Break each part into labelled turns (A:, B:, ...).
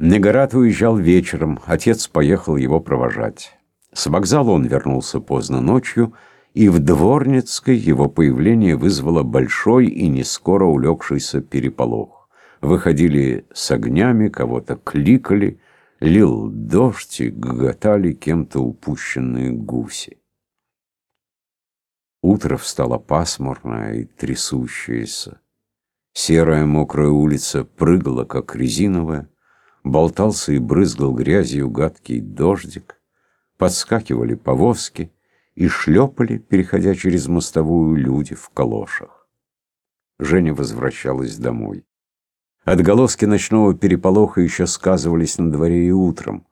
A: Негорат уезжал вечером, отец поехал его провожать. С вокзала он вернулся поздно ночью, и в Дворницкой его появление вызвало большой и не скоро улегшийся переполох. Выходили с огнями, кого-то кликали, лил дождь и гоготали кем-то упущенные гуси. Утро встало пасмурное и трясущееся. Серая мокрая улица прыгала, как резиновая, болтался и брызгал грязью гадкий дождик, подскакивали повозки и шлепали, переходя через мостовую, люди в калошах. Женя возвращалась домой. Отголоски ночного переполоха еще сказывались на дворе и утром.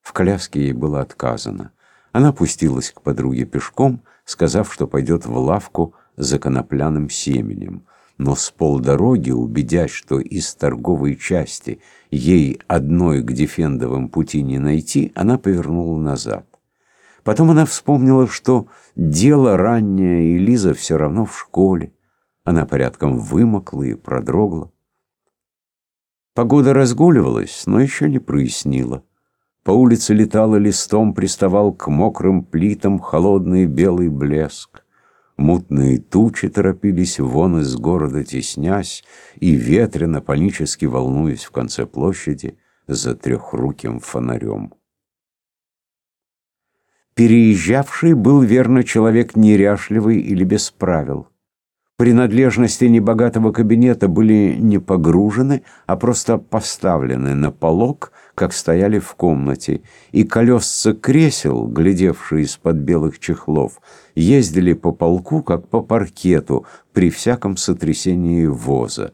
A: В коляске ей было отказано. Она пустилась к подруге пешком, сказав, что пойдет в лавку за конопляным семенем но с полдороги, убедясь, что из торговой части ей одной к Дефендовым пути не найти, она повернула назад. Потом она вспомнила, что дело раннее, и Лиза все равно в школе. Она порядком вымокла и продрогла. Погода разгуливалась, но еще не прояснила. По улице летал и листом приставал к мокрым плитам холодный белый блеск. Мутные тучи торопились вон из города, теснясь, и ветрено, панически волнуясь в конце площади за трехруким фонарем. Переезжавший был верно человек неряшливый или без правил. Принадлежности небогатого кабинета были не погружены, а просто поставлены на полок, как стояли в комнате, и колесца кресел, глядевшие из-под белых чехлов, ездили по полку, как по паркету, при всяком сотрясении воза.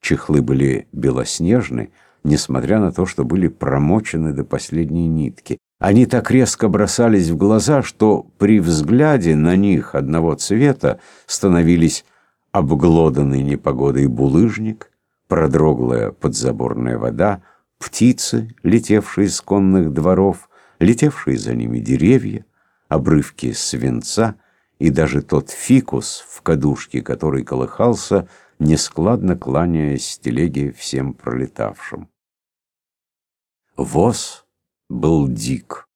A: Чехлы были белоснежны, несмотря на то, что были промочены до последней нитки. Они так резко бросались в глаза, что при взгляде на них одного цвета становились обглоданный непогодой булыжник, продроглая подзаборная вода, птицы, летевшие из конных дворов, летевшие за ними деревья, обрывки свинца и даже тот фикус в кадушке, который колыхался, нескладно кланяясь телеге всем пролетавшим. Воз был дик.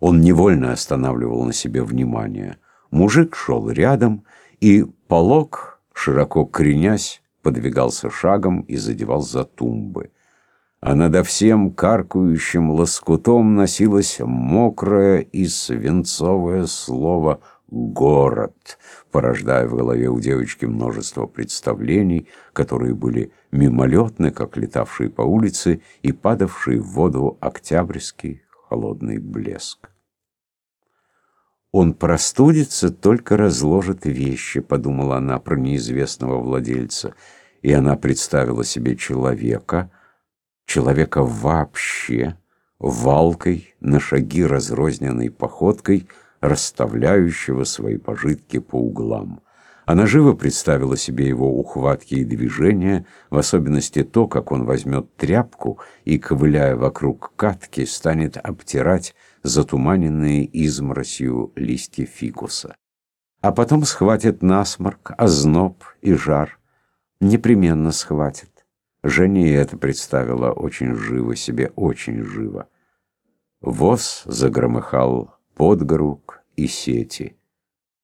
A: Он невольно останавливал на себе внимание. Мужик шел рядом, и полог, широко кренясь, подвигался шагом и задевал за тумбы. А над всем каркающим лоскутом носилось мокрое и свинцовое слово «город», порождая в голове у девочки множество представлений, которые были мимолетны, как летавшие по улице и падавшие в воду октябрьский холодный блеск. «Он простудится, только разложит вещи», — подумала она про неизвестного владельца, и она представила себе человека, человека вообще, валкой, на шаги разрозненной походкой — расставляющего свои пожитки по углам. Она живо представила себе его ухватки и движения, в особенности то, как он возьмет тряпку и, ковыляя вокруг катки, станет обтирать затуманенные изморосью листья фикуса. А потом схватит насморк, озноб и жар. Непременно схватит. Женя это представила очень живо себе, очень живо. Воз загромыхал под гору и сети.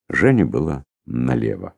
A: Жене было налево.